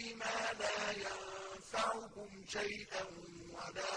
بما لا ينفعكم شيئا ولا